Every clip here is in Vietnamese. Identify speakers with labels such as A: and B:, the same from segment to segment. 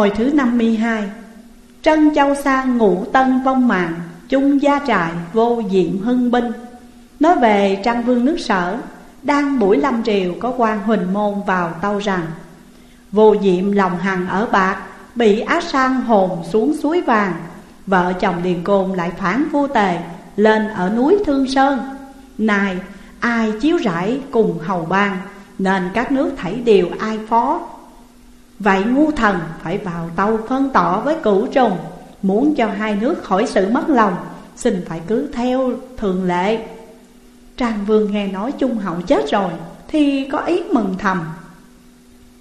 A: Hồi thứ 52 Trân châu Sa ngũ tân vong mạng, Chung gia trại vô diệm hưng binh. Nói về trang vương nước sở, Đang buổi lâm triều có quan huỳnh môn vào tâu rằng, Vô diệm lòng hằng ở bạc, Bị á sang hồn xuống suối vàng, Vợ chồng Điền Côn lại phản vua tề, Lên ở núi Thương Sơn. Này, ai chiếu rải cùng hầu bang, Nên các nước thảy đều ai phó Vậy ngu thần phải vào tàu phân tỏ với cửu trùng. Muốn cho hai nước khỏi sự mất lòng, Xin phải cứ theo thường lệ. Trang vương nghe nói Trung hậu chết rồi, Thì có ý mừng thầm.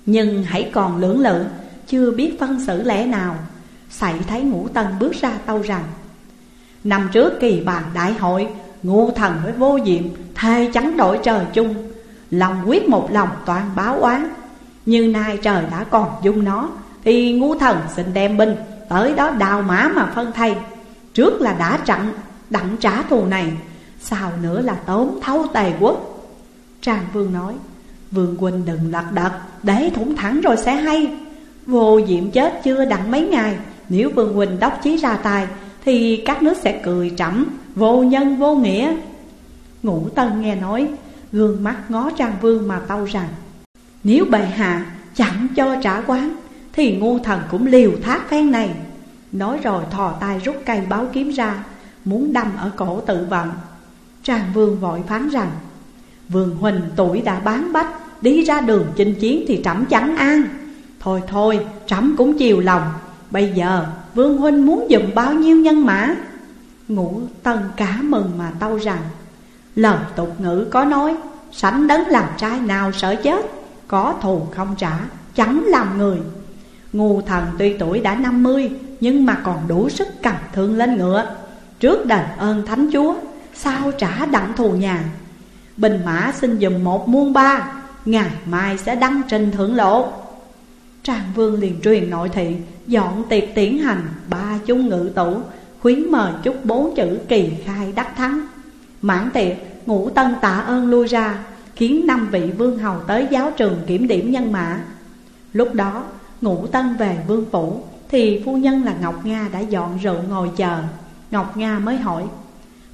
A: Nhưng hãy còn lưỡng lự, Chưa biết phân xử lẽ nào. Sậy thấy ngũ tân bước ra tâu rằng, Năm trước kỳ bàn đại hội, Ngu thần với vô diệm Thề trắng đổi trời chung. Lòng quyết một lòng toàn báo oán như nay trời đã còn dung nó, Thì ngu thần xin đem binh Tới đó đào mã mà phân thay. Trước là đã trận, đặng trả thù này, Sau nữa là tốn thấu tề quốc. Trang vương nói, Vương huynh đừng lật đật Để thủng thẳng rồi sẽ hay. Vô diệm chết chưa đặng mấy ngày, Nếu vương huynh đốc chí ra tài Thì các nước sẽ cười trẫm, Vô nhân vô nghĩa. Ngũ tân nghe nói, Gương mắt ngó Trang vương mà tâu rằng nếu bệ hạ chẳng cho trả quán, Thì ngu thần cũng liều thác phen này. Nói rồi thò tay rút cây báo kiếm ra, Muốn đâm ở cổ tự vận. Trang vương vội phán rằng, Vương Huỳnh tuổi đã bán bách, Đi ra đường chinh chiến thì trẫm chẳng an. Thôi thôi, trẫm cũng chiều lòng. Bây giờ Vương Huynh muốn dùng bao nhiêu nhân mã? Ngũ tân cá mừng mà tâu rằng, Lời tục ngữ có nói, sánh đấng làm trai nào sợ chết? Có thù không trả, Chẳng làm người. Ngu thần tuy tuổi đã 50 Nhưng mà còn đủ sức cầm thương lên ngựa. Trước đền ơn thánh chúa, Sao trả đặng thù nhà? Bình mã xin dùm một muôn ba, Ngày mai sẽ đăng trình thưởng lộ. Trang vương liền truyền nội thị, Dọn tiệc tiến hành, ba chung ngự tủ, Khuyến mời chúc bốn chữ kỳ khai đắc thắng. Mãn tiệc, ngũ tân tạ ơn lui ra Khiến năm vị vương hầu tới giáo trường kiểm điểm nhân mã. Lúc đó ngũ tân về vương phủ Thì phu nhân là Ngọc Nga đã dọn rượu ngồi chờ. Ngọc Nga mới hỏi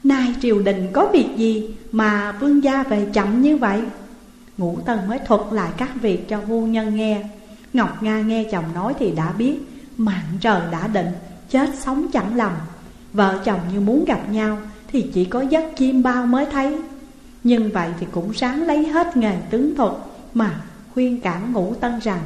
A: Nay triều đình có việc gì mà vương gia về chậm như vậy? Ngũ Tân mới thuật lại các việc cho phu nhân nghe. Ngọc Nga nghe chồng nói thì đã biết Mạng trời đã định, chết sống chẳng lầm Vợ chồng như muốn gặp nhau Thì chỉ có giấc chim bao mới thấy. Nhưng vậy thì cũng sáng lấy hết nghề tướng thuật Mà khuyên cản ngũ tân rằng,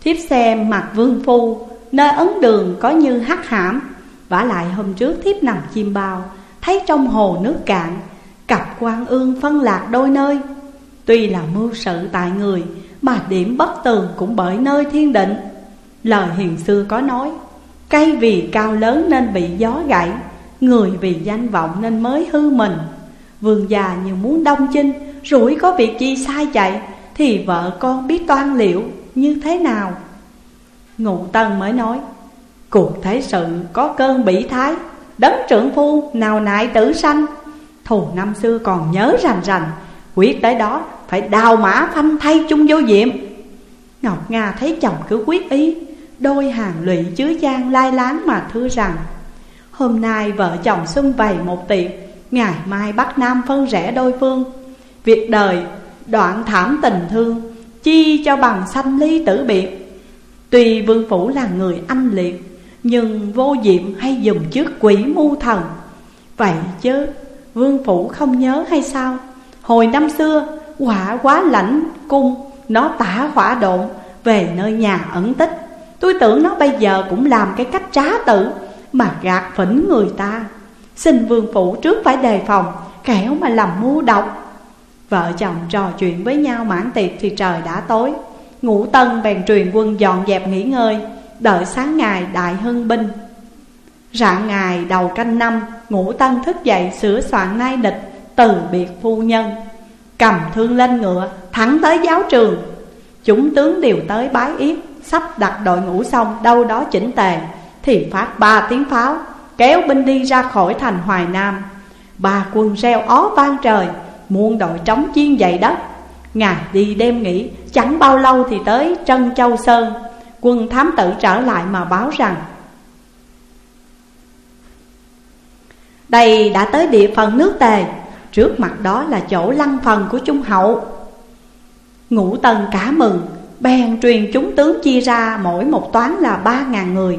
A: Thiếp xem mặt vương phu, Nơi ấn đường có như hắc hãm. Vả lại hôm trước thiếp nằm chim bao, Thấy trong hồ nước cạn, Cặp quan ương phân lạc đôi nơi. Tuy là mưu sự tại người, Mà điểm bất tường cũng bởi nơi thiên định. Lời hiền xưa có nói, Cây vì cao lớn nên bị gió gãy, Người vì danh vọng nên mới hư mình. Vương già như muốn đông chinh, Rủi có việc chi sai chạy, Thì vợ con biết toan liệu như thế nào. Ngụ Tân mới nói Cuộc thế sự có cơn bỉ thái, Đấng trưởng phu nào nại tử sanh? Thù năm xưa còn nhớ rành rành, Quyết tới đó phải đào mã phanh thay chung vô diệm Ngọc Nga thấy chồng cứ quyết ý, Đôi hàng lụy chứa gian lai láng mà thưa rằng, Hôm nay vợ chồng xung vầy một tiệc Ngày mai Bắc Nam phân rẽ đôi phương. Việc đời, đoạn thảm tình thương, Chi cho bằng sanh ly tử biệt. Tuy vương phủ là người anh liệt, Nhưng vô diệm hay dùng trước quỷ mu thần. Vậy chứ, vương phủ không nhớ hay sao? Hồi năm xưa, quả quá lãnh cung, Nó tả hỏa độn về nơi nhà ẩn tích. Tôi tưởng nó bây giờ cũng làm cái cách trá tử Mà gạt phỉnh người ta. Xin vương phủ trước phải đề phòng, Kẻo mà làm mưu độc. Vợ chồng trò chuyện với nhau mãn tiệc thì trời đã tối. Ngũ tân bèn truyền quân dọn dẹp nghỉ ngơi, Đợi sáng ngày đại hưng binh. Rạng ngày đầu canh năm, Ngũ tân thức dậy sửa soạn nai địch Từ biệt phu nhân. Cầm thương lên ngựa, Thẳng tới giáo trường. Chúng tướng đều tới bái yết, Sắp đặt đội ngũ xong đâu đó chỉnh tề, Thì phát ba tiếng pháo. Kéo binh đi ra khỏi thành Hoài Nam. Ba quân reo ó vang trời, Muôn đội trống chiên dậy đất. Ngày đi đêm nghỉ, Chẳng bao lâu thì tới Trân Châu Sơn. Quân thám tử trở lại mà báo rằng, Đây đã tới địa phận nước tề, Trước mặt đó là chỗ lăng phần của Trung Hậu. Ngũ Tần cả mừng, Bèn truyền chúng tướng chia ra mỗi một toán là ba ngàn người.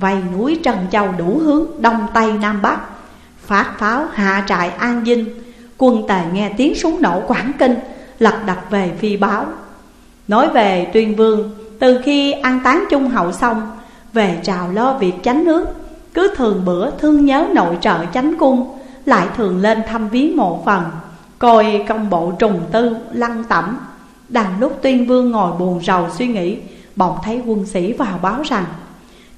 A: Vây núi Trần Châu đủ hướng, Đông Tây Nam Bắc, Phát pháo hạ trại an dinh, Quân tề nghe tiếng súng nổ quảng kinh, Lật đật về phi báo. Nói về tuyên vương, Từ khi an táng trung hậu xong, Về trào lo việc chánh nước, Cứ thường bữa thương nhớ nội trợ chánh cung, Lại thường lên thăm viếng mộ phần, Coi công bộ trùng tư lăng tẩm. Đằng lúc tuyên vương ngồi buồn rầu suy nghĩ, Bỗng thấy quân sĩ vào báo rằng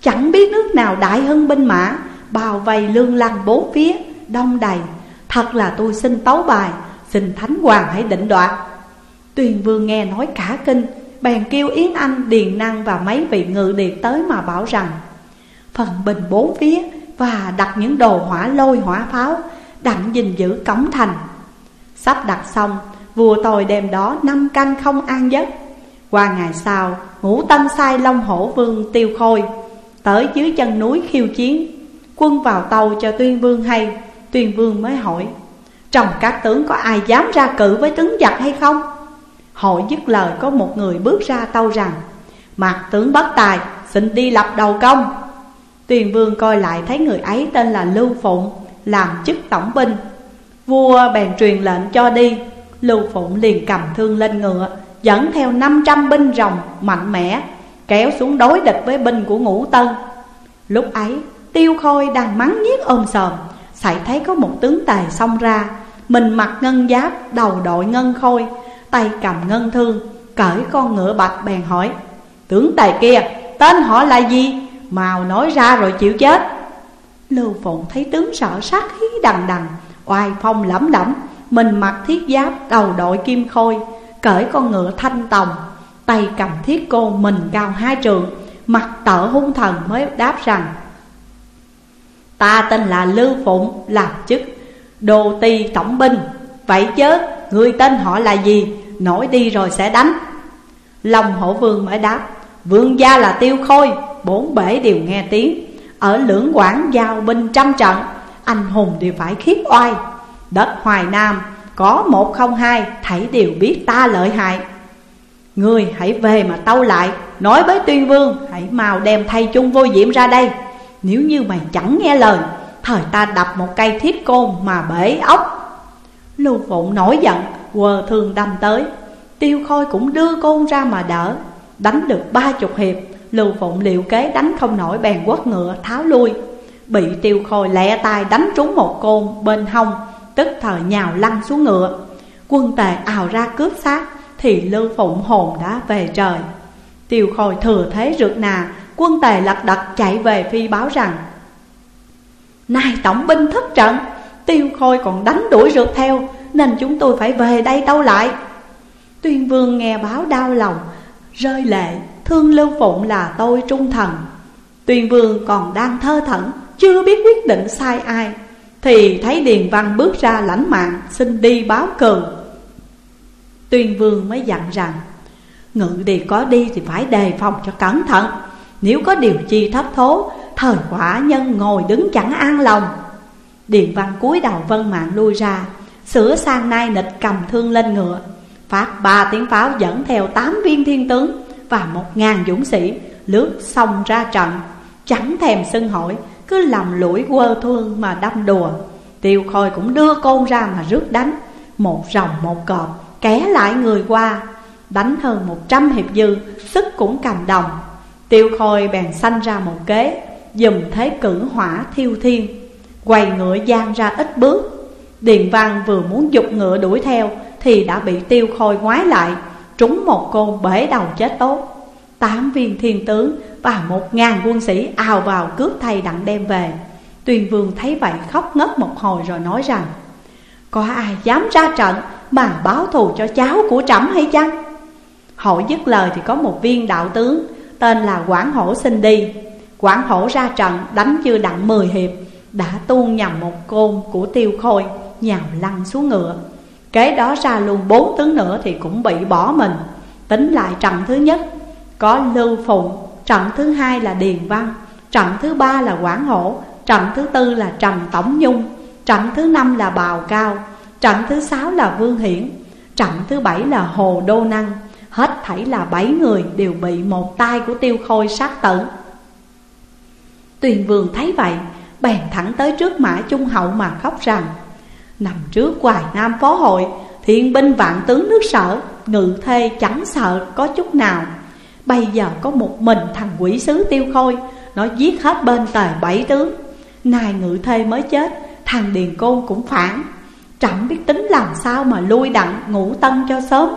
A: Chẳng biết nước nào đại hơn binh mã Bao vây lương lăng bốn phía Đông đầy. Thật là tôi xin tấu bài Xin Thánh Hoàng hãy định đoạt. Tuyền vương nghe nói cả kinh Bèn kêu Yến Anh, Điền Năng và mấy vị ngự điệt tới mà bảo rằng Phần bình bốn phía và đặt những đồ hỏa lôi hỏa pháo Đặng gìn giữ cổng thành. Sắp đặt xong, vua tôi đêm đó năm canh không an giấc. Qua ngày sau, ngũ tân sai Long Hổ Vương tiêu khôi. Tới dưới chân núi khiêu chiến, Quân vào tàu cho tuyên vương hay, Tuyên vương mới hỏi Trong các tướng có ai dám ra cự với tướng giặc hay không? Hội dứt lời có một người bước ra tâu rằng Mặt tướng bất tài, xin đi lập đầu công. Tuyền vương coi lại thấy người ấy tên là Lưu Phụng, Làm chức tổng binh. Vua bèn truyền lệnh cho đi. Lưu Phụng liền cầm thương lên ngựa, Dẫn theo 500 binh rồng mạnh mẽ Kéo xuống đối địch với binh của ngũ tân. Lúc ấy tiêu khôi đang mắng nhiếc ôm sòm. Xảy thấy có một tướng tài xông ra Mình mặc ngân giáp, đầu đội ngân khôi Tay cầm ngân thương, cởi con ngựa bạch bèn hỏi Tướng tài kia, tên họ là gì? Màu nói ra rồi chịu chết. Lưu Phụng thấy tướng sợ sát khí đằng đằng Oai phong lẫm lẫm Mình mặc thiết giáp, đầu đội kim khôi Cởi con ngựa thanh tòng Tay cầm thiết côn mình cao hai trường Mặt tở hung thần mới đáp rằng, Ta tên là Lưu Phụng, làm chức Đô ti tổng binh. Vậy chớ, người tên họ là gì? Nổi đi rồi sẽ đánh. Long hổ vương mới đáp, Vương gia là tiêu khôi, Bốn bể đều nghe tiếng. Ở lưỡng quảng giao binh trăm trận, Anh hùng đều phải khiếp oai. Đất Hoài Nam có một không hai, Thảy đều biết ta lợi hại. Người hãy về mà tâu lại. Nói với tuyên vương, Hãy mau đem thay chung vô diệm ra đây. Nếu như mày chẳng nghe lời, Thời ta đập một cây thiết côn mà bể ốc. Lưu Phụng nổi giận, Quờ thường đâm tới. Tiêu Khôi cũng đưa côn ra mà đỡ. Đánh được ba chục hiệp, Lưu Phụng liệu kế đánh không nổi bèn quất ngựa tháo lui. Bị Tiêu Khôi lẹ tay đánh trúng một côn bên hông, Tức thời nhào lăn xuống ngựa. Quân tề ào ra cướp xác. Thì Lưu Phụng hồn đã về trời. Tiêu Khôi thừa thế rượt nà, Quân tề lật đật chạy về phi báo rằng nay tổng binh thất trận, Tiêu Khôi còn đánh đuổi rượt theo, Nên chúng tôi phải về đây đâu lại. Tuyên vương nghe báo đau lòng, Rơi lệ, thương Lưu Phụng là tôi trung thần Tuyên vương còn đang thơ thẩn, Chưa biết quyết định sai ai, Thì thấy Điền Văn bước ra lãnh mạng, Xin đi báo cường. Tuyên vương mới dặn rằng, Ngự đi có đi thì phải đề phòng cho cẩn thận. Nếu có điều chi thất thố, Thời quả nhân ngồi đứng chẳng an lòng. Điền văn cúi đầu vân mạng lui ra, Sửa sang nai nịch cầm thương lên ngựa, Phát ba tiếng pháo dẫn theo tám viên thiên tướng Và một ngàn dũng sĩ, lướt xong ra trận, Chẳng thèm xưng hỏi, Cứ làm lũi quơ thương mà đâm đùa. Tiêu khôi cũng đưa côn ra mà rước đánh, Một rồng một cọp Ké lại người qua. Đánh hơn một trăm hiệp dư, Sức cũng cầm đồng. Tiêu khôi bèn sanh ra một kế, Dùm thế cử hỏa thiêu thiên. Quay ngựa gian ra ít bước. Điền văn vừa muốn dục ngựa đuổi theo, Thì đã bị tiêu khôi ngoái lại, Trúng một côn bể đầu chết tốt. Tám viên thiên tướng và một ngàn quân sĩ ào vào cướp thay đặng đem về. Tuyền vương thấy vậy khóc ngất một hồi rồi nói rằng, Có ai dám ra trận mà báo thù cho cháu của trẫm hay chăng? Hỏi dứt lời thì có một viên đạo tướng Tên là Quảng Hổ xin đi. Quảng Hổ ra trận đánh chưa đặng mười hiệp đã tuôn nhầm một côn của tiêu khôi nhào lăn xuống ngựa. Kế đó ra luôn bốn tướng nữa thì cũng bị bỏ mình. Tính lại trận thứ nhất Có Lưu Phụng, Trận thứ hai là Điền Văn Trận thứ ba là Quảng Hổ Trận thứ tư là Trần Tổng Nhung Trận thứ năm là Bào Cao Trận thứ sáu là Vương Hiển, Trận thứ bảy là Hồ Đô Năng. Hết thảy là bảy người đều bị một tay của tiêu khôi sát tử. Tuyền vương thấy vậy, Bèn thẳng tới trước mã trung hậu mà khóc rằng, Nằm trước hoài nam phó hội thiện binh vạn tướng nước sở, Ngự thê chẳng sợ có chút nào. Bây giờ có một mình thằng quỷ sứ tiêu khôi, Nó giết hết bên tề bảy tướng. Nài ngự thê mới chết, Thằng Điền Côn cũng phản. Chẳng biết tính làm sao mà lui đặng ngủ tân cho sớm.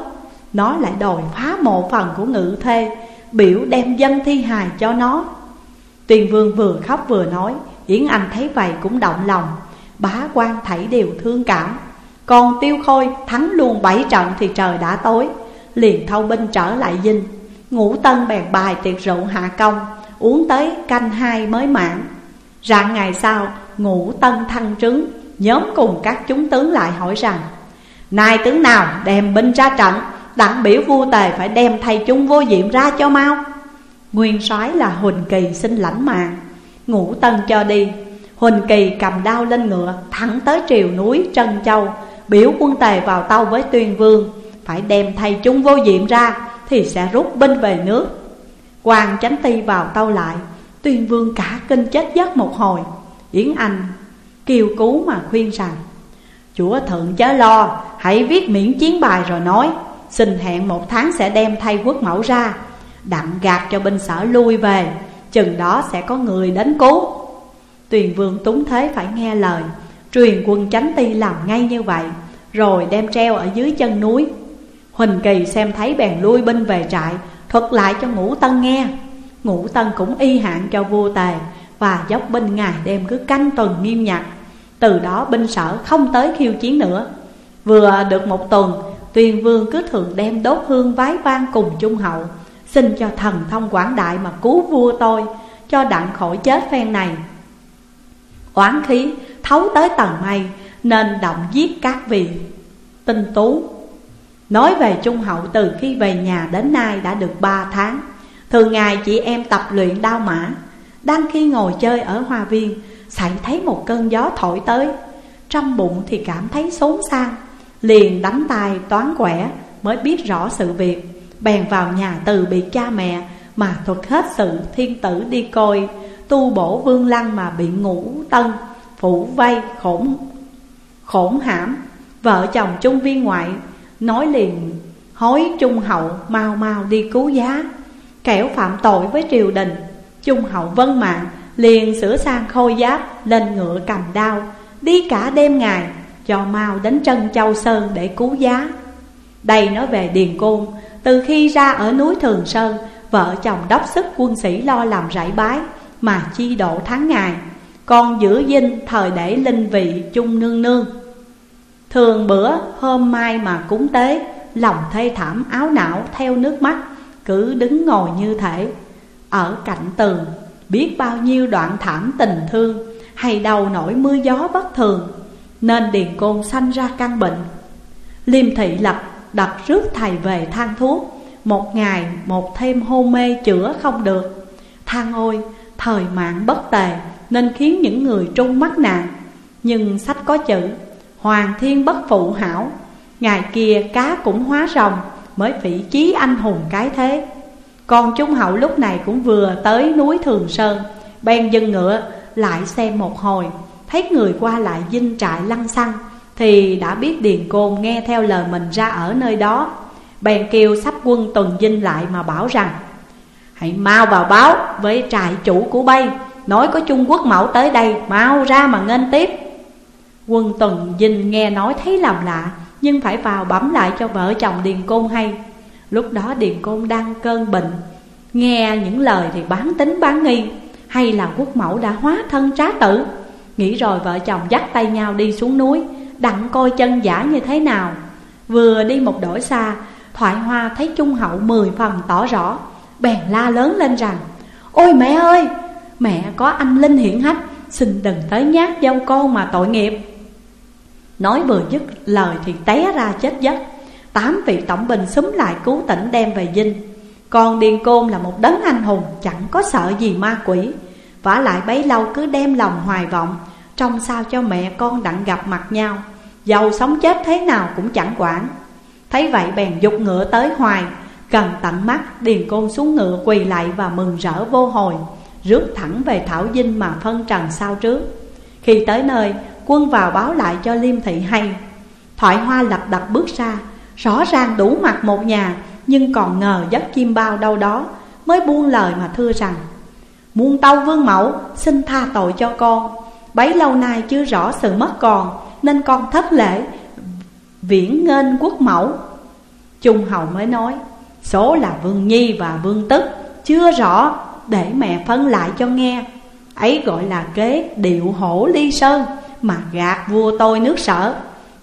A: Nó lại đòi phá mộ phần của ngự thê, Biểu đem dân thi hài cho nó. Tuyền vương vừa khóc vừa nói, Yến Anh thấy vậy cũng động lòng. Bá quan thảy đều thương cảm. Còn tiêu khôi thắng luôn bảy trận thì trời đã tối. Liền thâu binh trở lại dinh. Ngũ tân bèn bài tiệc rượu hạ công, Uống tới canh hai mới mãn. Rạng ngày sau, ngũ tân thăng trứng. Nhóm cùng các chúng tướng lại hỏi rằng Này tướng nào đem binh ra trận Đặng biểu vua tề phải đem thầy chung vô diệm ra cho mau? Nguyên soái là Huỳnh Kỳ xin lãnh mạng. Ngũ tân cho đi. Huỳnh Kỳ cầm đao lên ngựa, Thẳng tới triều núi Trân Châu, Biểu quân tề vào tâu với tuyên vương, Phải đem thầy chung vô diệm ra Thì sẽ rút binh về nước. Hoàng chánh ti vào tâu lại, Tuyên vương cả kinh chết giấc một hồi. Yến Anh kêu cứu mà khuyên rằng, Chúa thượng chớ lo, Hãy viết miễn chiến bài rồi nói, Xin hẹn một tháng sẽ đem thay quốc mẫu ra, Đặng gạt cho binh sở lui về, Chừng đó sẽ có người đến cứu. Tuyền vương túng thế phải nghe lời, Truyền quân chánh ti làm ngay như vậy, Rồi đem treo ở dưới chân núi. Huỳnh Kỳ xem thấy bèn lui binh về trại, Thuật lại cho ngũ tân nghe. Ngũ tân cũng y hạn cho vua tề, Và dốc binh ngày đêm cứ canh tuần nghiêm nhặt. Từ đó binh sở không tới khiêu chiến nữa. Vừa được một tuần Tuyền vương cứ thường đem đốt hương vái vang cùng trung hậu, Xin cho thần thông quảng đại mà cứu vua tôi, Cho đặng khỏi chết phen này. Oán khí thấu tới tầng mây, Nên động giết các vị. Tinh tú Nói về Trung Hậu từ khi về nhà đến nay đã được ba tháng. Thường ngày chị em tập luyện đao mã, Đang khi ngồi chơi ở hoa viên Xảy thấy một cơn gió thổi tới. Trong bụng thì cảm thấy xốn sang Liền đánh tay toán quẻ Mới biết rõ sự việc, Bèn vào nhà từ bị cha mẹ, Mà thuật hết sự thiên tử đi coi, Tu bổ vương lăng mà bị ngủ tân Phủ vây khổn khổn hãm. Vợ chồng trung viên ngoại Nói liền, hối trung hậu mau mau đi cứu giá, Kẻo phạm tội với triều đình Trung hậu vân mạng liền sửa sang khôi giáp, Lên ngựa cầm đao, Đi cả đêm ngày, Cho mau đến chân châu Sơn để cứu giá. Đây nói về Điền Côn, từ khi ra ở núi Thường Sơn, Vợ chồng đốc sức quân sĩ lo làm rải bái, Mà chi độ tháng ngày, Còn giữ dinh thời để linh vị chung nương nương. Thường bữa hôm mai mà cúng tế, Lòng thê thảm áo não theo nước mắt, Cứ đứng ngồi như thể, Ở cạnh tường Biết bao nhiêu đoạn thảm tình thương Hay đầu nổi mưa gió bất thường, Nên Điền Côn sanh ra căn bệnh. Liêm thị lập đặt rước thầy về than thuốc, Một ngày một thêm hôn mê chữa không được. Than ôi, thời mạng bất tề Nên khiến những người trung mắc nạn Nhưng sách có chữ, Hoàng thiên bất phụ hảo, Ngày kia cá cũng hóa rồng, Mới vị chí anh hùng cái thế. Còn Trung Hậu lúc này cũng vừa tới núi Thường Sơn, Bèn dừng ngựa, lại xem một hồi. Thấy người qua lại dinh trại lăng xăng, thì đã biết Điền Côn nghe theo lời mình ra ở nơi đó. Bèn kêu sắp quân tuần dinh lại mà bảo rằng, Hãy mau vào báo với trại chủ của bay, Nói có Trung Quốc mẫu tới đây, Mau ra mà nghênh tiếp. Quân tuần dinh nghe nói thấy làm lạ, Nhưng phải vào bấm lại cho vợ chồng Điền Côn hay. Lúc đó Điền Côn đang cơn bệnh. Nghe những lời thì bán tính bán nghi. Hay là quốc mẫu đã hóa thân trá tử. Nghĩ rồi vợ chồng dắt tay nhau đi xuống núi, Đặng coi chân giả như thế nào. Vừa đi một đổi xa, Thoại Hoa thấy Trung Hậu mười phần tỏ rõ, Bèn la lớn lên rằng, Ôi mẹ ơi, Mẹ có anh Linh hiển hách, Xin đừng tới nhát dâu con mà tội nghiệp. Nói vừa dứt, lời thì té ra chết giấc. Tám vị tổng binh xúm lại cứu tỉnh đem về dinh. Còn Điền Côn là một đấng anh hùng, Chẳng có sợ gì ma quỷ. Vả lại bấy lâu cứ đem lòng hoài vọng trong sao cho mẹ con đặng gặp mặt nhau. Giàu sống chết thế nào cũng chẳng quản. Thấy vậy bèn dục ngựa tới hoài Gần tận mắt Điền Côn xuống ngựa quỳ lại và mừng rỡ vô hồi, Rước thẳng về Thảo Dinh mà phân trần sau trước. Khi tới nơi, quân vào báo lại cho Liêm Thị hay. Thoại hoa lập đập bước ra Rõ ràng đủ mặt một nhà, Nhưng còn ngờ giấc chim bao đâu đó Mới buông lời mà thưa rằng, Muôn tâu vương mẫu, xin tha tội cho con. Bấy lâu nay chưa rõ sự mất còn, Nên con thất lễ, Viễn nghênh quốc mẫu. Trung hầu mới nói, Số là vương nhi và vương tức, Chưa rõ, để mẹ phân lại cho nghe. Ấy gọi là kế điệu hổ ly sơn, Mà gạt vua tôi nước sở.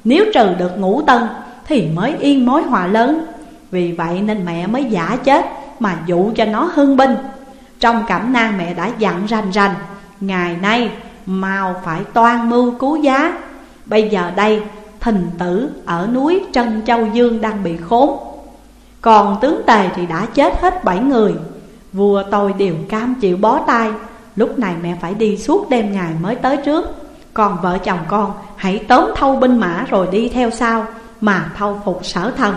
A: Nếu trừ được ngũ tân thì mới yên mối hòa lớn. Vì vậy nên mẹ mới giả chết Mà dụ cho nó hưng binh. Trong cảm nang mẹ đã dặn rành rành, Ngày nay mau phải toan mưu cứu giá. Bây giờ đây, thình tử ở núi Trân Châu Dương đang bị khốn. Còn tướng tề thì đã chết hết bảy người. Vua tôi đều cam chịu bó tay. Lúc này mẹ phải đi suốt đêm ngày mới tới trước. Còn vợ chồng con, hãy tóm thâu binh mã rồi đi theo sau. Mà thâu phục sở thần.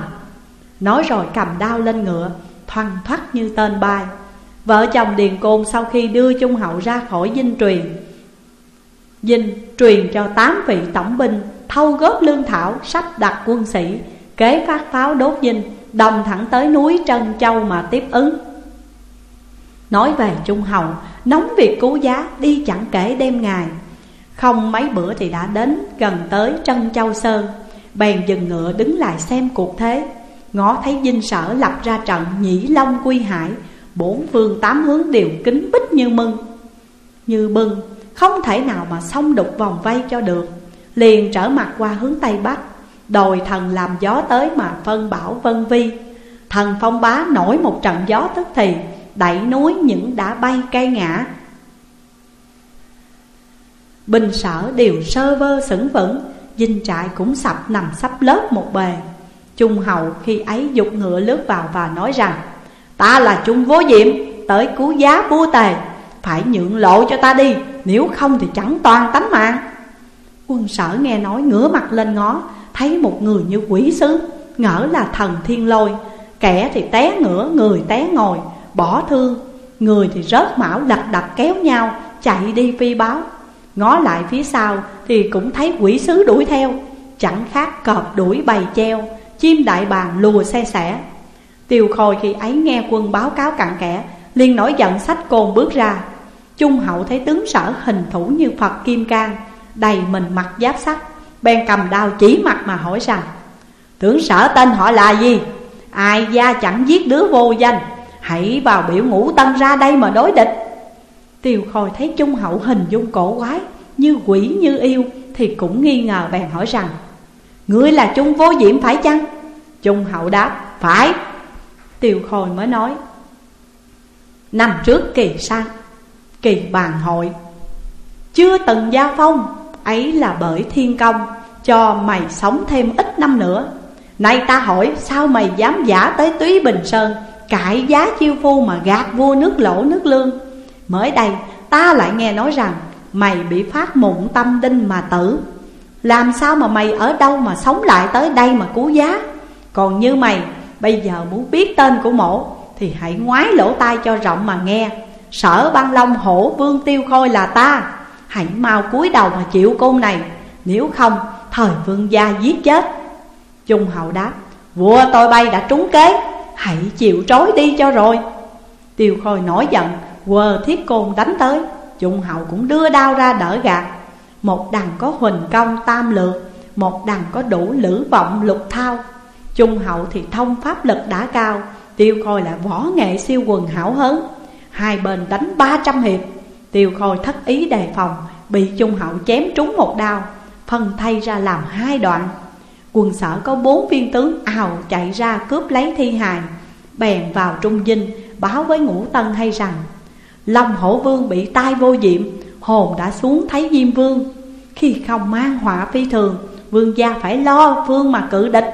A: Nói rồi cầm đao lên ngựa, Thoăn thoắt như tên bay Vợ chồng Điền Côn sau khi đưa Trung Hậu ra khỏi dinh truyền Dinh truyền cho tám vị tổng binh Thâu góp lương thảo, sắp đặt quân sĩ, Kế phát pháo đốt dinh, Đồng thẳng tới núi Trân Châu mà tiếp ứng. Nói về Trung Hậu, Nóng việc cứu giá đi chẳng kể đêm ngày. Không mấy bữa thì đã đến gần tới Trân Châu Sơn. Bèn dừng ngựa đứng lại xem cuộc thế. Ngó thấy dinh sở lập ra trận nhĩ long quy hải. Bốn phương tám hướng đều kính bích như mưng Như bưng Không thể nào mà xông đục vòng vây cho được. Liền trở mặt qua hướng Tây Bắc. Đồi thần làm gió tới mà phân bảo vân vi. Thần phong bá nổi một trận gió tức thì, Đẩy núi những đã bay cây ngã. Bình sở đều sơ vơ sững vững. Dinh trại cũng sập nằm sắp lớp một bề. Trung hậu khi ấy dục ngựa lướt vào và nói rằng, Ta là Trung Vô Diệm, Tới cứu giá vua tề. Phải nhượng lộ cho ta đi, Nếu không thì chẳng toàn tánh mạng. Quân sở nghe nói ngửa mặt lên ngó, Thấy một người như quỷ sứ, Ngỡ là thần thiên lôi. Kẻ thì té ngửa, người té ngồi, Bỏ thương Người thì rớt mão lật đật kéo nhau, Chạy đi phi báo. Ngó lại phía sau thì cũng thấy quỷ sứ đuổi theo. Chẳng khác cọp đuổi bầy treo, Chim đại bàng lùa xe sẻ Tiêu khôi khi ấy nghe quân báo cáo cặn kẽ, liền nổi giận sách côn bước ra. Trung hậu thấy tướng sở hình thủ như Phật Kim Cang, Đầy mình mặc giáp sắt, Bèn cầm đao chỉ mặt mà hỏi rằng, Tướng sở tên họ là gì? Ai gia chẳng giết đứa vô danh? Hãy vào biểu ngũ tân ra đây mà đối địch. Tiêu khôi thấy trung hậu hình dung cổ quái, Như quỷ như yêu, Thì cũng nghi ngờ bèn hỏi rằng, Ngươi là trung vô diệm phải chăng? Trung hậu đáp, Phải. Tiêu khôi mới nói, Năm trước kỳ sang, Kỳ bàn hội, Chưa từng gia phong, Ấy là bởi thiên công, Cho mày sống thêm ít năm nữa. Nay ta hỏi, sao mày dám giả tới túy Bình Sơn, Cãi giá chiêu phu mà gạt vua nước lỗ, nước lương? Mới đây, ta lại nghe nói rằng Mày bị phát mụn tâm đinh mà tử. Làm sao mà mày ở đâu mà sống lại tới đây mà cứu giá? Còn như mày, bây giờ muốn biết tên của mổ, Thì hãy ngoái lỗ tai cho rộng mà nghe. Sở băng long hổ vương tiêu khôi là ta. Hãy mau cúi đầu mà chịu côn này. Nếu không, thời vương gia giết chết. Trung hậu đáp, Vua tôi bay đã trúng kế. Hãy chịu trói đi cho rồi. Tiêu khôi nổi giận Quờ thiết côn đánh tới, Trung hậu cũng đưa đao ra đỡ gạt. Một đằng có huỳnh công tam lược Một đằng có đủ lữ vọng lục thao. Trung hậu thì thông pháp lực đã cao, Tiêu khôi là võ nghệ siêu quần hảo hớn Hai bên đánh ba trăm hiệp, Tiêu khôi thất ý đề phòng, Bị trung hậu chém trúng một đao, Phân thay ra làm hai đoạn. Quân sở có bốn viên tướng ào chạy ra cướp lấy thi hài, Bèn vào trung dinh, báo với ngũ tân hay rằng Long hổ vương bị tai vô diệm Hồn đã xuống thấy diêm vương. Khi không mang họa phi thường, Vương gia phải lo vương mà cự địch.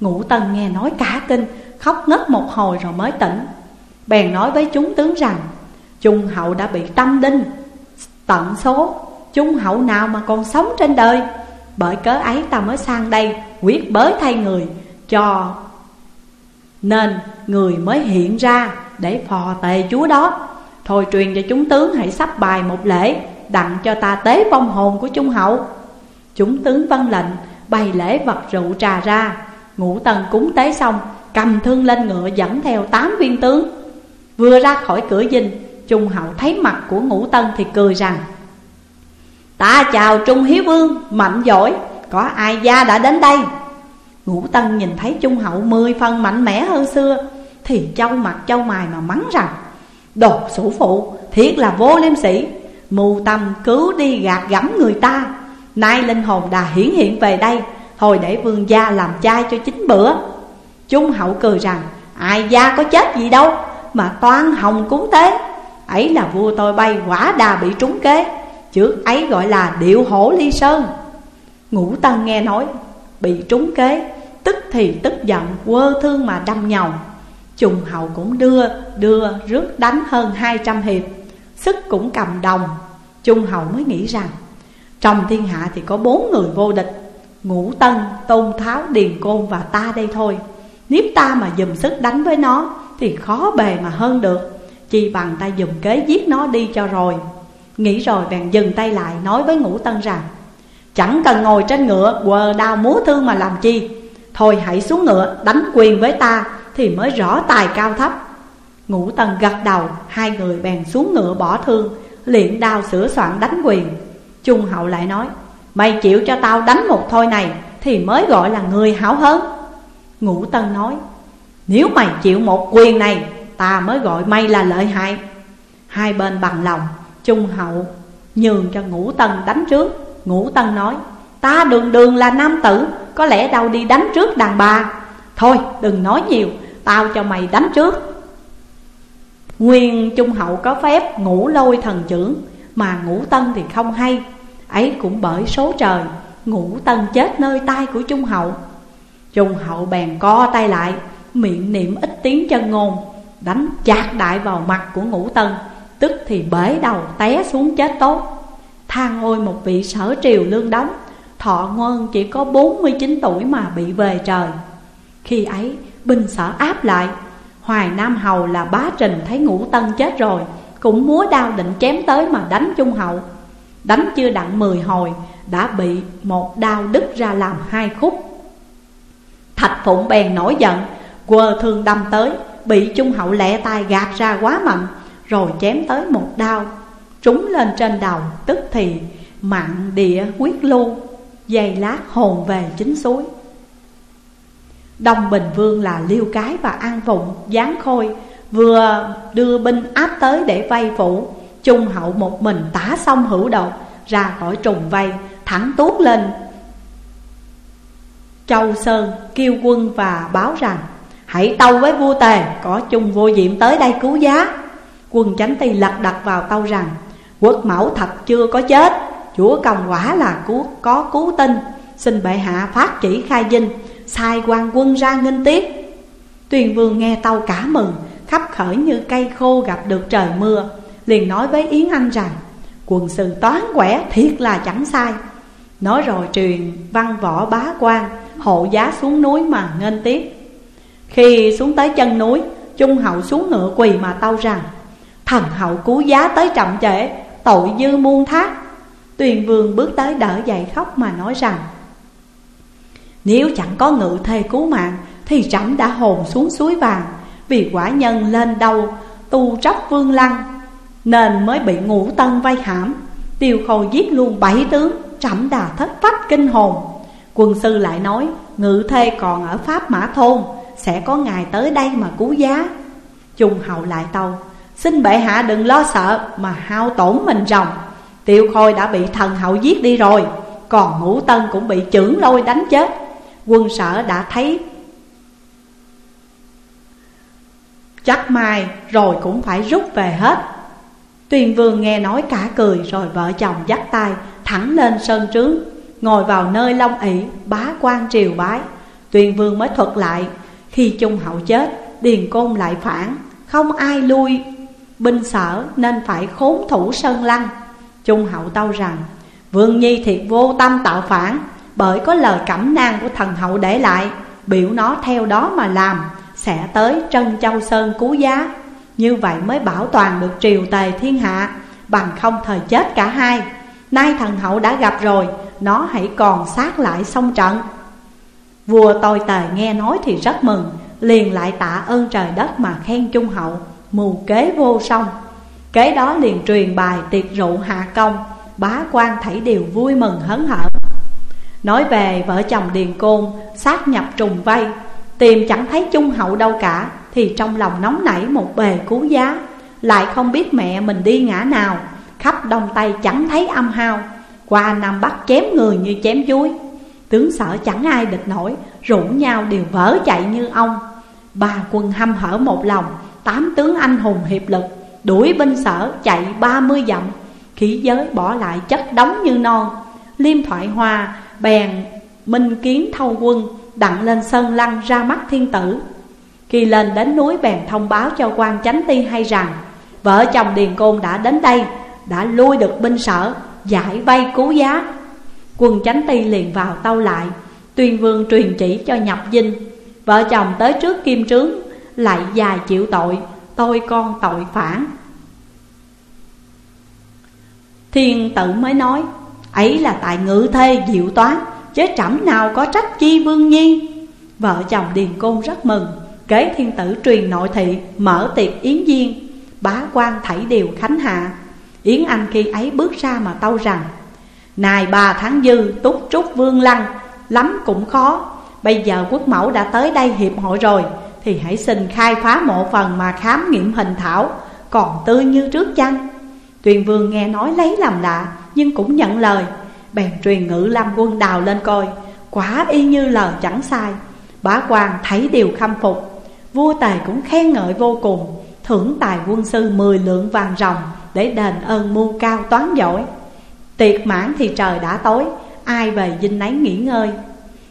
A: Ngũ tần nghe nói cả kinh, Khóc ngất một hồi rồi mới tỉnh. Bèn nói với chúng tướng rằng Trung hậu đã bị tâm đinh. Tận số Trung hậu nào mà còn sống trên đời? Bởi cớ ấy ta mới sang đây Quyết bới thay người, Cho Nên người mới hiện ra Để phò tề chúa đó. Thôi truyền cho chúng tướng hãy sắp bài một lễ Đặng cho ta tế vong hồn của Trung hậu. Chúng tướng vân lệnh Bày lễ vật rượu trà ra. Ngũ tần cúng tế xong Cầm thương lên ngựa dẫn theo tám viên tướng. Vừa ra khỏi cửa dinh Trung hậu thấy mặt của ngũ tân thì cười rằng Ta chào Trung Hiếu Vương, mạnh giỏi Có ai gia đã đến đây? Ngũ tân nhìn thấy Trung hậu mười phần mạnh mẽ hơn xưa Thì châu mặt châu mài mà mắng rằng Đồ sủ phụ, thiết là vô liêm sĩ Mù tâm cứ đi gạt gẫm người ta. Nay linh hồn đã hiển hiện về đây Thôi để vương gia làm trai cho chính bữa. Trung hậu cười rằng Ai gia có chết gì đâu Mà toan hồng cúng tế. Ấy là vua tôi bay quả đà bị trúng kế Trước ấy gọi là điệu hổ ly sơn. Ngũ tân nghe nói Bị trúng kế Tức thì tức giận quơ thương mà đâm nhầu. Trùng hậu cũng đưa đưa rước đánh hơn 200 hiệp. Sức cũng cầm đồng. Trung hậu mới nghĩ rằng Trong thiên hạ thì có bốn người vô địch Ngũ Tân, Tôn Tháo, Điền Côn và ta đây thôi. Nếu ta mà dùm sức đánh với nó Thì khó bề mà hơn được. Chỉ bằng ta dùng kế giết nó đi cho rồi. Nghĩ rồi bèn dừng tay lại nói với Ngũ Tân rằng Chẳng cần ngồi trên ngựa quờ đao múa thương mà làm chi. Thôi hãy xuống ngựa đánh quyền với ta thì mới rõ tài cao thấp. Ngũ Tân gật đầu, Hai người bèn xuống ngựa bỏ thương Luyện đao sửa soạn đánh quyền. Trung hậu lại nói, Mày chịu cho tao đánh một thôi này Thì mới gọi là người hảo hớn Ngũ Tân nói, Nếu mày chịu một quyền này, Ta mới gọi mày là lợi hại. Hai bên bằng lòng, Trung hậu nhường cho Ngũ Tân đánh trước. Ngũ Tân nói, Ta đường đường là nam tử, Có lẽ đâu đi đánh trước đàn bà. Thôi, đừng nói nhiều, Tao cho mày đánh trước. Nguyên Trung Hậu có phép ngủ lôi thần trưởng, Mà ngủ Tân thì không hay. Ấy cũng bởi số trời, ngủ Tân chết nơi tay của Trung Hậu. Trung Hậu bèn co tay lại, Miệng niệm ít tiếng chân ngôn, Đánh chạc đại vào mặt của Ngũ Tân, Tức thì bể đầu té xuống chết tốt. Thang ôi một vị sở triều lương đóng, Thọ ngôn chỉ có 49 tuổi mà bị về trời. Khi ấy, binh sở áp lại. Hoài Nam Hầu là bá trình thấy Ngũ Tân chết rồi, Cũng múa đao định chém tới mà đánh Trung Hậu. Đánh chưa đặng mười hồi, Đã bị một đao đứt ra làm hai khúc. Thạch Phụng bèn nổi giận Quơ thương đâm tới, Bị Trung Hậu lẹ tay gạt ra quá mạnh, Rồi chém tới một đao, Trúng lên trên đầu, Tức thì mạng địa quyết lưu Dày lát hồn về chính suối. Đông Bình Vương là liêu cái và an phụng Giáng khôi Vừa đưa binh áp tới để vây phủ. Trung hậu một mình tả xong hữu độc Ra khỏi trùng vây Thẳng tuốt lên. Châu Sơn kêu quân và báo rằng Hãy tâu với vua tề Có chung vô diệm tới đây cứu giá. Quân chánh ti lật đặt vào tâu rằng Quốc mẫu thật chưa có chết Chúa công quả là cứu, có cứu tinh. Xin bệ hạ phát chỉ khai dinh Sai quan quân ra nghênh tiếp. Tuyền vương nghe tâu cả mừng, Khắp khởi như cây khô gặp được trời mưa, Liền nói với Yến Anh rằng Quần sự toán quẻ thiệt là chẳng sai. Nói rồi truyền văn võ bá quan, Hộ giá xuống núi mà nghênh tiếp. Khi xuống tới chân núi, Trung hậu xuống ngựa quỳ mà tâu rằng, Thần hậu cứu giá tới chậm trễ, Tội dư muôn thác. Tuyền vương bước tới đỡ dậy khóc mà nói rằng nếu chẳng có ngự thê cứu mạng, Thì trẫm đã hồn xuống suối vàng. Vì quả nhân lên đâu tu tróc vương lăng, Nên mới bị ngũ tân vây hãm. Tiêu khôi giết luôn bảy tướng, Trẫm đà thất phách kinh hồn. Quân sư lại nói, Ngự thê còn ở Pháp Mã Thôn, Sẽ có ngày tới đây mà cứu giá. Trung hậu lại tâu, Xin bệ hạ đừng lo sợ, Mà hao tổn mình rồng Tiêu khôi đã bị thần hậu giết đi rồi, Còn ngũ tân cũng bị chưởng lôi đánh chết. Quân sở đã thấy. Chắc mai rồi cũng phải rút về hết. Tuyền vương nghe nói cả cười Rồi vợ chồng dắt tay thẳng lên sơn trướng Ngồi vào nơi long ỷ bá quan triều bái. Tuyền vương mới thuật lại Khi Trung Hậu chết, Điền Côn lại phản Không ai lui. Binh sở nên phải khốn thủ Sơn Lăng. Trung Hậu tâu rằng Vương Nhi thiệt vô tâm tạo phản bởi có lời cẩm nang của thần hậu để lại, Biểu nó theo đó mà làm, Sẽ tới Trân Châu Sơn cứu giá. Như vậy mới bảo toàn được triều tề thiên hạ, Bằng không thời chết cả hai. Nay thần hậu đã gặp rồi, Nó hãy còn sát lại xong trận. Vua tôi tề nghe nói thì rất mừng, Liền lại tạ ơn trời đất mà khen trung hậu, Mù kế vô song. Kế đó liền truyền bài tiệc rượu hạ công, Bá quan thảy đều vui mừng hấn hở. Nói về vợ chồng Điền Côn sát nhập trùng vây, Tìm chẳng thấy trung hậu đâu cả, Thì trong lòng nóng nảy một bề cứu giá. Lại không biết mẹ mình đi ngã nào, Khắp đông tây chẳng thấy âm hao. Qua Nam Bắc chém người như chém chuối. Tướng sở chẳng ai địch nổi, Rủ nhau đều vỡ chạy như ông. Ba quân hăm hở một lòng, Tám tướng anh hùng hiệp lực, Đuổi binh sở chạy ba mươi dặm. Khí giới bỏ lại chất đóng như non. Liêm thoại hoa bèn minh kiến thâu quân, Đặng lên sân lăng ra mắt thiên tử. Khi lên đến núi bèn thông báo cho quan chánh ti hay rằng, Vợ chồng Điền Côn đã đến đây, Đã lui được binh sở, Giải vây cứu giá Quân chánh ti liền vào tâu lại, Tuyên vương truyền chỉ cho nhập dinh. Vợ chồng tới trước kim trướng, Lại dài chịu tội, Tôi con tội phản. Thiên tử mới nói Ấy là tại ngự thê diệu toán, Chứ trẫm nào có trách chi vương nhi? Vợ chồng Điền Côn rất mừng, Kế thiên tử truyền nội thị, Mở tiệc yến viên Bá quan thảy đều khánh hạ. Yến Anh khi ấy bước ra mà tâu rằng, Này bà tháng dư, túc trúc vương lăng, Lắm cũng khó. Bây giờ quốc mẫu đã tới đây hiệp hội rồi, Thì hãy xin khai phá mộ phần mà khám nghiệm hình thảo, Còn tươi như trước chăng? Tuyền vương nghe nói lấy làm lạ nhưng cũng nhận lời. Bèn truyền ngữ lâm quân đào lên coi. Quả y như lời chẳng sai. Bá quan thấy điều khâm phục. Vua Tề cũng khen ngợi vô cùng. Thưởng tài quân sư 10 lượng vàng rồng Để đền ơn mưu cao toán giỏi. Tiệc mãn thì trời đã tối. Ai về dinh nấy nghỉ ngơi.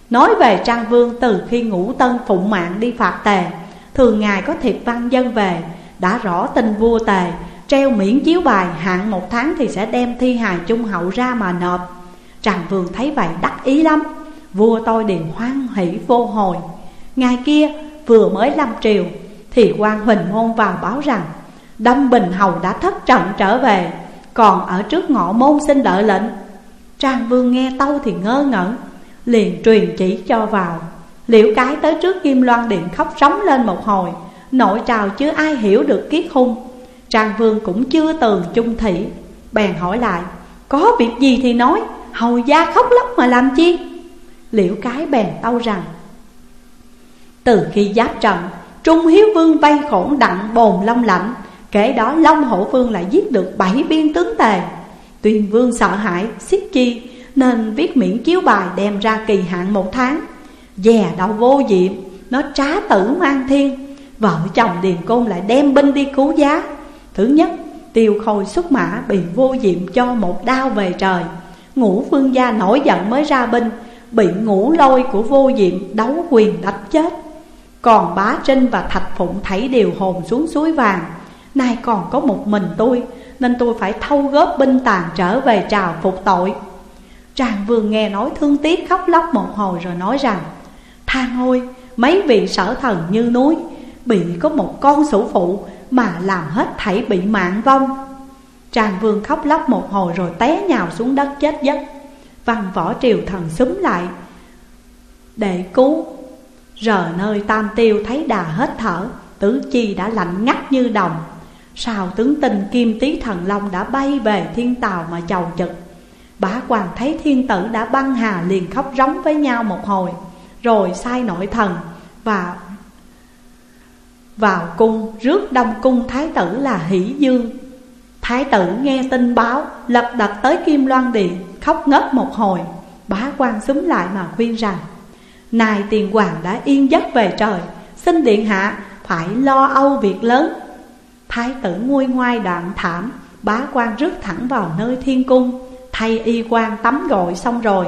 A: Nói về Trang Vương từ khi ngũ tân phụng mạng đi phạt tề, Thường ngày có thiệp văn dân về, Đã rõ tin vua tề Treo miễn chiếu bài, hạn một tháng thì sẽ đem thi hài trung hậu ra mà nộp. Trang Vương thấy vậy đắc ý lắm. Vua tôi điền hoan hỷ vô hồi. Ngày kia, vừa mới lâm triều, Thì quan Huỳnh Môn vào báo rằng, đâm Bình Hầu đã thất trận trở về, Còn ở trước ngõ môn xin đợi lệnh. Trang Vương nghe tâu thì ngơ ngẩn, Liền truyền chỉ cho vào. Liễu cái tới trước Kim Loan Điện khóc sóng lên một hồi Nội trào chưa ai hiểu được kiết hung. Trang Vương cũng chưa từng chung thị Bèn hỏi lại Có việc gì thì nói Hầu gia khóc lóc mà làm chi? Liễu cái bèn tâu rằng Từ khi giáp trận Trung Hiếu Vương vây khổn đặng bồn long lạnh Kể đó Long Hổ Vương lại giết được bảy biên tướng tề. Tuyền Vương sợ hãi, xiết chi Nên viết miễn chiếu bài đem ra kỳ hạn một tháng. Dè đau vô diệm Nó trá tử mang thiên Vợ chồng Điền Côn lại đem binh đi cứu giá. Thứ nhất, Tiêu khôi xuất mã bị vô diệm cho một đao về trời. Ngũ phương gia nổi giận mới ra binh, Bị ngũ lôi của vô diệm đấu quyền đánh chết. Còn bá trinh và thạch phụng thấy đều hồn xuống suối vàng. Nay còn có một mình tôi, Nên tôi phải thâu góp binh tàn trở về trào phục tội. Tràng vương nghe nói thương tiếc khóc lóc một hồi rồi nói rằng thang ôi mấy vị sở thần như núi, Bị có một con sủ phụ mà làm hết thảy bị mạng vong. Tràng vương khóc lóc một hồi rồi té nhào xuống đất chết giấc. Văn võ triều thần súng lại. Để cứu Rờ nơi tam tiêu thấy đà hết thở, Tứ chi đã lạnh ngắt như đồng. Sao tướng tình kim tý thần long đã bay về thiên tàu mà chầu trực? Bá quan thấy thiên tử đã băng hà liền khóc rống với nhau một hồi, Rồi sai nội thần và vào cung, rước đông cung thái tử là hỷ dương. Thái tử nghe tin báo, lập đặt tới Kim Loan Điện, Khóc ngất một hồi, Bá quan xúm lại mà khuyên rằng, Này tiền hoàng đã yên giấc về trời, Xin điện hạ phải lo âu việc lớn. Thái tử nguôi ngoai đoạn thảm, Bá quan rước thẳng vào nơi thiên cung, Thay y quan tắm gội xong rồi,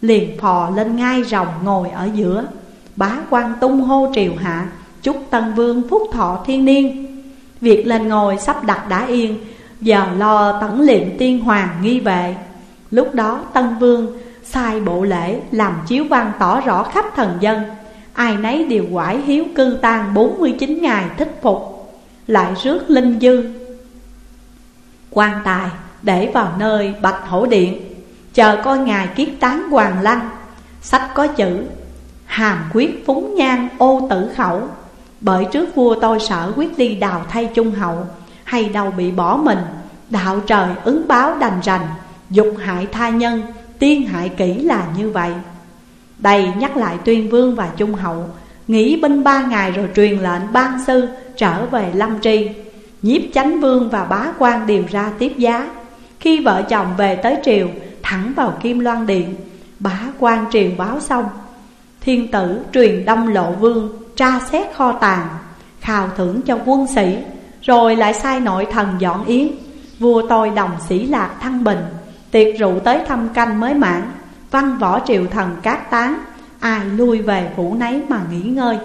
A: Liền phò lên ngai rồng ngồi ở giữa. Bá quan tung hô triều hạ Chúc Tân Vương phúc thọ thiên niên. Việc lên ngồi sắp đặt đã yên, Giờ lo tẩn liệm tiên hoàng nghi vệ. Lúc đó Tân Vương sai bộ lễ làm chiếu văn tỏ rõ khắp thần dân. Ai nấy đều quải hiếu cư tang 49 ngày thích phục. Lại rước linh dư. Quan tài để vào nơi bạch hổ điện, Chờ coi ngài kiết tán hoàng lăng. Sách có chữ, Hàm quyết phúng nhan ô tử khẩu. Bởi trước vua tôi sợ quyết đi đào thay trung hậu, Hay đâu bị bỏ mình, Đạo trời ứng báo đành rành, Dục hại tha nhân, Tiên hại kỹ là như vậy. Đây nhắc lại tuyên vương và trung hậu, Nghỉ binh ba ngày rồi truyền lệnh ban sư Trở về Lâm Tri, Nhiếp chánh vương và bá quan đều ra tiếp giá. Khi vợ chồng về tới triều, Thẳng vào Kim Loan Điện, Bá quan truyền báo xong, Thiên tử truyền đông lộ vương. Tra xét kho tàng Khào thưởng cho quân sĩ, Rồi lại sai nội thần dọn yến. Vua tôi đồng sĩ lạc thăng bình, Tiệc rượu tới thăm canh mới mãn, Văn võ triều thần cát tán, Ai lui về phủ nấy mà nghỉ ngơi.